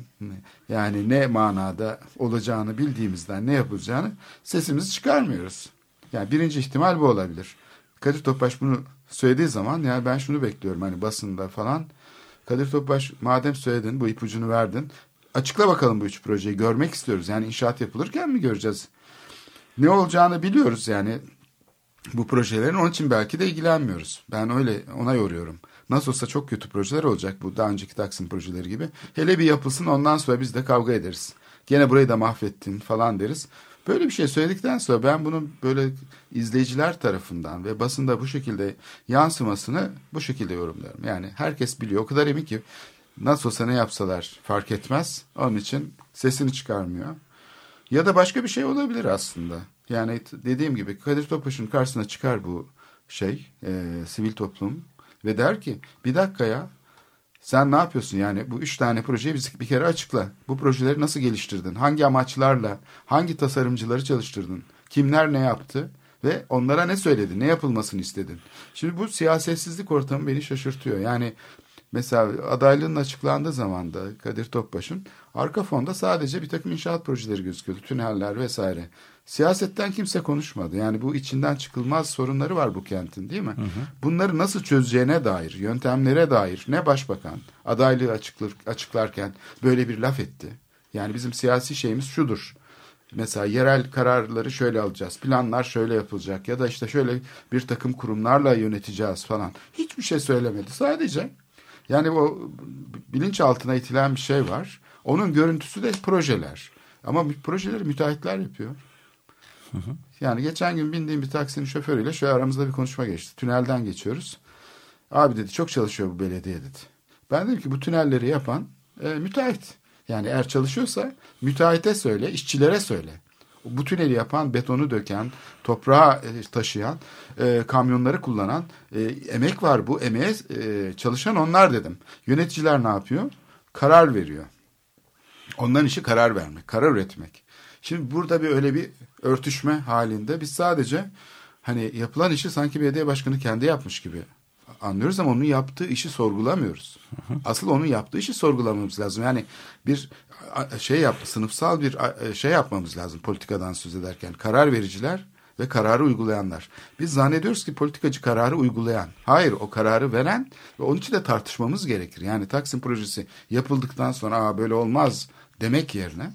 Speaker 4: yani ne manada olacağını bildiğimizden ne yapılacağını sesimizi çıkarmıyoruz. Yani birinci ihtimal bu olabilir. Kadir Topbaş bunu söylediği zaman yani ben şunu bekliyorum hani basında falan Kadir Topbaş madem söyledin bu ipucunu verdin açıkla bakalım bu üç projeyi görmek istiyoruz. Yani inşaat yapılırken mi göreceğiz? Ne olacağını biliyoruz yani bu projelerin onun için belki de ilgilenmiyoruz. Ben öyle ona yoruyorum. Nasıl olsa çok kötü projeler olacak bu daha önceki Taksim projeleri gibi. Hele bir yapılsın ondan sonra biz de kavga ederiz. Gene burayı da mahvettin falan deriz. Böyle bir şey söyledikten sonra ben bunun böyle izleyiciler tarafından ve basında bu şekilde yansımasını bu şekilde yorumluyorum. Yani herkes biliyor o kadar emin ki nasıl olsa ne yapsalar fark etmez. Onun için sesini çıkarmıyor. Ya da başka bir şey olabilir aslında. Yani dediğim gibi Kadir Topbaş'ın karşısına çıkar bu şey e, sivil toplum ve der ki bir dakika ya sen ne yapıyorsun yani bu üç tane projeyi bir, bir kere açıkla. Bu projeleri nasıl geliştirdin? Hangi amaçlarla? Hangi tasarımcıları çalıştırdın? Kimler ne yaptı? Ve onlara ne söyledi? Ne yapılmasını istedin? Şimdi bu siyasetsizlik ortamı beni şaşırtıyor. Yani mesela adaylığının açıklandığı zaman da Kadir Topbaş'ın arka fonda sadece bir takım inşaat projeleri gözüküyordu. Tüneller vesaire. Siyasetten kimse konuşmadı. Yani bu içinden çıkılmaz sorunları var bu kentin değil mi? Hı hı. Bunları nasıl çözeceğine dair, yöntemlere dair ne başbakan adaylığı açıklar, açıklarken böyle bir laf etti. Yani bizim siyasi şeyimiz şudur. Mesela yerel kararları şöyle alacağız, planlar şöyle yapılacak ya da işte şöyle bir takım kurumlarla yöneteceğiz falan. Hiçbir şey söylemedi. Sadece yani o bilinçaltına itilen bir şey var. Onun görüntüsü de projeler. Ama projeleri müteahhitler yapıyor. Hı hı. Yani geçen gün bindiğim bir taksinin şoförüyle şöyle aramızda bir konuşma geçti. Tünelden geçiyoruz. Abi dedi çok çalışıyor bu belediye dedi. Ben dedim ki bu tünelleri yapan e, müteahhit. Yani eğer çalışıyorsa müteahhite söyle, işçilere söyle. Bu tüneli yapan, betonu döken, toprağı e, taşıyan, e, kamyonları kullanan e, emek var. Bu emeğe e, çalışan onlar dedim. Yöneticiler ne yapıyor? Karar veriyor. Onların işi karar vermek, karar üretmek. Şimdi burada bir öyle bir örtüşme halinde biz sadece hani yapılan işi sanki belediye başkanı kendi yapmış gibi anlıyoruz ama onun yaptığı işi sorgulamıyoruz. Asıl onun yaptığı işi sorgulamamız lazım. Yani bir şey yap, sınıfsal bir şey yapmamız lazım politikadan söz ederken. Karar vericiler ve kararı uygulayanlar. Biz zannediyoruz ki politikacı kararı uygulayan. Hayır o kararı veren ve onun için de tartışmamız gerekir. Yani Taksim projesi yapıldıktan sonra Aa, böyle olmaz demek yerine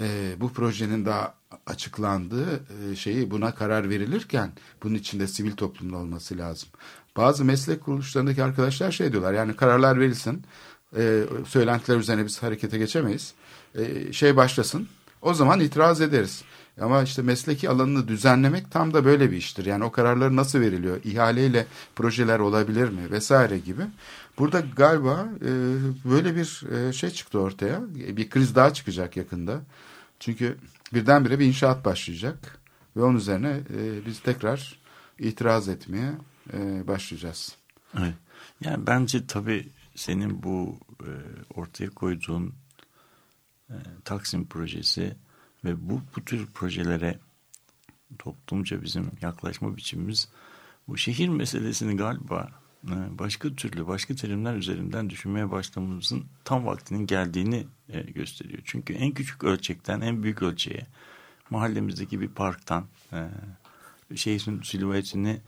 Speaker 4: e, bu projenin daha açıklandığı e, şeyi buna karar verilirken bunun içinde sivil toplumda olması lazım. Bazı meslek kuruluşlarındaki arkadaşlar şey diyorlar yani kararlar verilsin e, söylentiler üzerine biz harekete geçemeyiz. E, şey başlasın o zaman itiraz ederiz. Ama işte mesleki alanını düzenlemek tam da böyle bir iştir. Yani o kararlar nasıl veriliyor? İhaleyle projeler olabilir mi? Vesaire gibi. Burada galiba e, böyle bir e, şey çıktı ortaya. Bir kriz daha çıkacak yakında. Çünkü birdenbire bir inşaat başlayacak. Ve onun üzerine e, biz tekrar itiraz etmeye e, başlayacağız.
Speaker 3: Evet. Yani bence tabii senin bu e, ortaya koyduğun e, Taksim projesi ve bu, bu tür projelere toplumca bizim yaklaşma biçimimiz bu şehir meselesini galiba başka türlü başka terimler üzerinden düşünmeye başlamamızın tam vaktinin geldiğini e, gösteriyor. Çünkü en küçük ölçekten en büyük ölçeğe mahallemizdeki bir parktan e, şehrin silüetini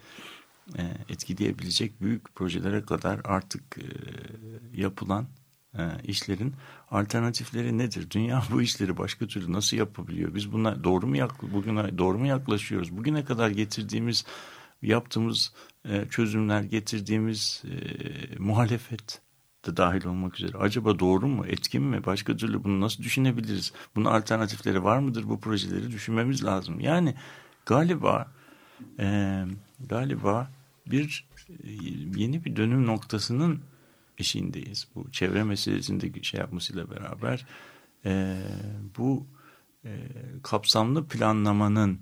Speaker 3: e, etkileyebilecek büyük projelere kadar artık e, yapılan e, işlerin alternatifleri nedir? Dünya bu işleri başka türlü nasıl yapabiliyor? Biz buna doğru mu bugüne doğru mu yaklaşıyoruz? Bugüne kadar getirdiğimiz yaptığımız e, çözümler, getirdiğimiz e, muhalefet de dahil olmak üzere. Acaba doğru mu, etkin mi? Başka türlü bunu nasıl düşünebiliriz? Bunun alternatifleri var mıdır? Bu projeleri düşünmemiz lazım. Yani galiba e, galiba bir e, yeni bir dönüm noktasının eşiğindeyiz. Bu çevre meselesinde şey yapmasıyla beraber bu kapsamlı planlamanın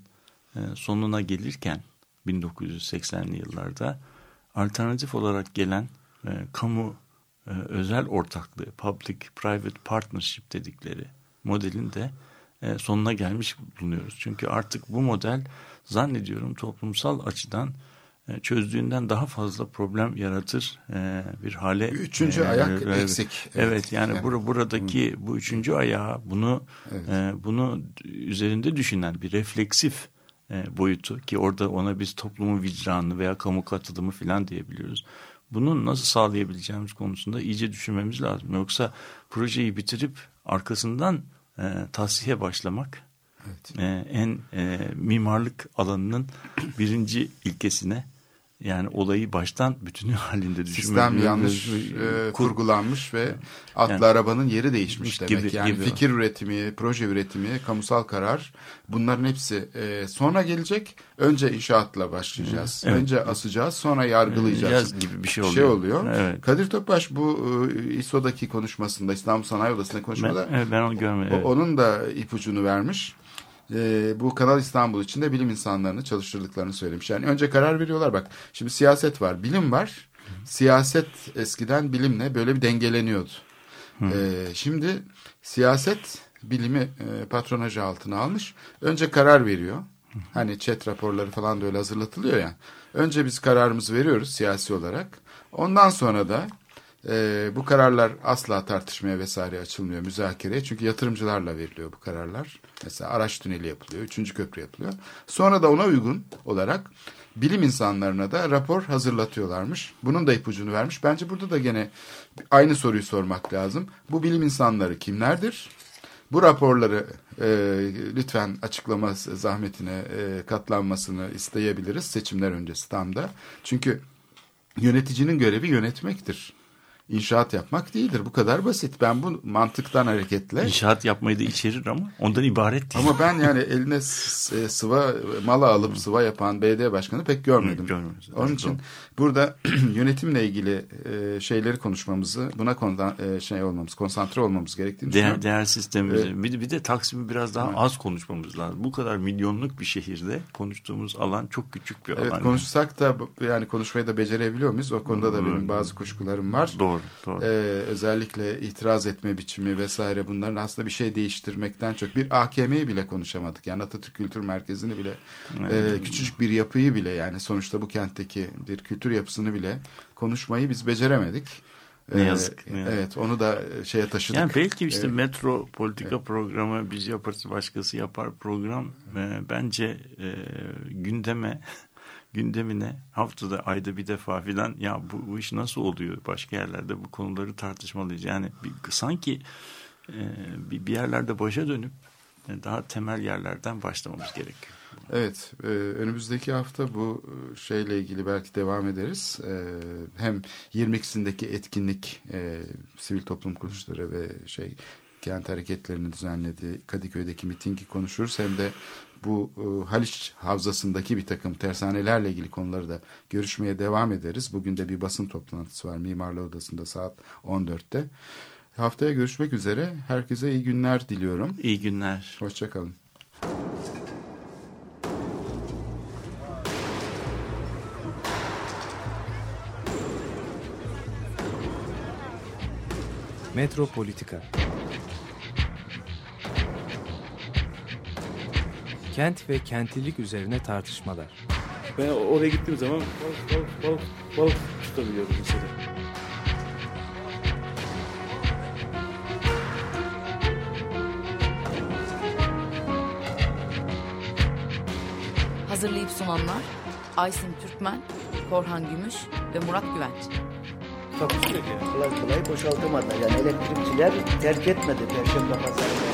Speaker 3: sonuna gelirken 1980'li yıllarda alternatif olarak gelen e, kamu e, özel ortaklığı public private partnership dedikleri modelin de e, sonuna gelmiş bulunuyoruz. Çünkü artık bu model zannediyorum toplumsal açıdan e, çözdüğünden daha fazla problem yaratır e, bir hale.
Speaker 4: Üçüncü
Speaker 3: e,
Speaker 4: ayak
Speaker 3: evet,
Speaker 4: eksik.
Speaker 3: Evet, evet yani, yani bur buradaki bu üçüncü ayağı bunu evet. e, bunu üzerinde düşünen bir refleksif e, boyutu ki orada ona biz toplumun vicdanı veya kamu katılımı falan diyebiliyoruz. Bunu nasıl sağlayabileceğimiz konusunda iyice düşünmemiz lazım. Yoksa projeyi bitirip arkasından e, tahsihe başlamak evet. e, en e, mimarlık alanının birinci ilkesine yani olayı baştan bütünü halinde düşünmek.
Speaker 4: Sistem yanlış e, kurgulanmış ve atlı yani, arabanın yeri değişmiş demek. Gibi, yani gibi. fikir üretimi, proje üretimi, kamusal karar bunların hepsi e, sonra gelecek. Önce inşaatla başlayacağız. Evet. Önce asacağız, sonra yargılayacağız. Yaz
Speaker 3: gibi bir şey oluyor.
Speaker 4: Şey oluyor. Evet. Kadir Topbaş bu e, İSO'daki konuşmasında, İstanbul Sanayi Odası'nda konuşmada
Speaker 3: ben, evet, ben onu görmedim. Evet.
Speaker 4: Onun da ipucunu vermiş e, bu Kanal İstanbul içinde bilim insanlarını çalıştırdıklarını söylemiş. Yani önce karar veriyorlar bak. Şimdi siyaset var, bilim var. Siyaset eskiden bilimle böyle bir dengeleniyordu. E, şimdi siyaset bilimi e, patronajı altına almış. Önce karar veriyor. Hani chat raporları falan da öyle hazırlatılıyor ya. Önce biz kararımızı veriyoruz siyasi olarak. Ondan sonra da e, bu kararlar asla tartışmaya vesaire açılmıyor müzakereye. Çünkü yatırımcılarla veriliyor bu kararlar. Mesela araç tüneli yapılıyor, üçüncü köprü yapılıyor. Sonra da ona uygun olarak bilim insanlarına da rapor hazırlatıyorlarmış. Bunun da ipucunu vermiş. Bence burada da gene aynı soruyu sormak lazım. Bu bilim insanları kimlerdir? Bu raporları e, lütfen açıklama zahmetine e, katlanmasını isteyebiliriz seçimler öncesi tam da. Çünkü yöneticinin görevi yönetmektir inşaat yapmak değildir. Bu kadar basit. Ben bu mantıktan hareketle...
Speaker 3: İnşaat yapmayı da içerir ama ondan ibaret değil.
Speaker 4: Ama ben yani eline sıva mala alıp sıva yapan BD başkanı pek görmedim.
Speaker 3: Görmedim.
Speaker 4: Onun için burada yönetimle ilgili e, şeyleri konuşmamızı, buna konuda e, şey olmamız, konsantre olmamız gerektiğini
Speaker 3: değer, düşünüyorum. Değer sistemimizi. Ee, bir, bir de Taksim'i biraz daha evet. az konuşmamız lazım. Bu kadar milyonluk bir şehirde konuştuğumuz alan çok küçük bir alan.
Speaker 4: Evet konuşsak da yani konuşmayı da becerebiliyor muyuz? O konuda da benim bazı kuşkularım var.
Speaker 3: Doğru. Doğru, doğru.
Speaker 4: Ee, özellikle itiraz etme biçimi vesaire bunların aslında bir şey değiştirmekten çok bir AKM'yi bile konuşamadık. Yani Atatürk Kültür Merkezi'ni bile evet. e, küçücük bir yapıyı bile yani sonuçta bu kentteki bir kültür yapısını bile konuşmayı biz beceremedik.
Speaker 3: Ne ee, yazık.
Speaker 4: Ne yazık. Evet onu da şeye taşıdık.
Speaker 3: Yani belki işte evet. metro politika evet. programı biz yaparız başkası yapar program e, bence e, gündeme gündemine haftada ayda bir defa filan ya bu, bu iş nasıl oluyor başka yerlerde bu konuları tartışmalıyız. Yani bir, sanki e, bir, bir yerlerde başa dönüp e, daha temel yerlerden başlamamız gerekiyor.
Speaker 4: Evet, e, önümüzdeki hafta bu e, şeyle ilgili belki devam ederiz. E, hem 22'sindeki etkinlik, e, sivil toplum kuruluşları ve şey kent hareketlerini düzenledi, Kadıköy'deki mitingi konuşuruz. Hem de bu e, Haliç Havzası'ndaki bir takım tersanelerle ilgili konuları da görüşmeye devam ederiz. Bugün de bir basın toplantısı var Mimarlı Odası'nda saat 14'te. Haftaya görüşmek üzere. Herkese iyi günler diliyorum.
Speaker 3: İyi günler.
Speaker 4: Hoşçakalın.
Speaker 5: Metropolitika Kent ve kentlilik üzerine tartışmalar.
Speaker 1: Ben oraya gittiğim zaman balık balık balık balık tutabiliyordum mesela.
Speaker 6: Hazırlayıp sunanlar Aysin Türkmen, Korhan Gümüş ve Murat Güvenç.
Speaker 1: Ki.
Speaker 2: Kolay kolay boşaltamadı. Yani elektrikçiler terk etmedi Perşembe Pazarı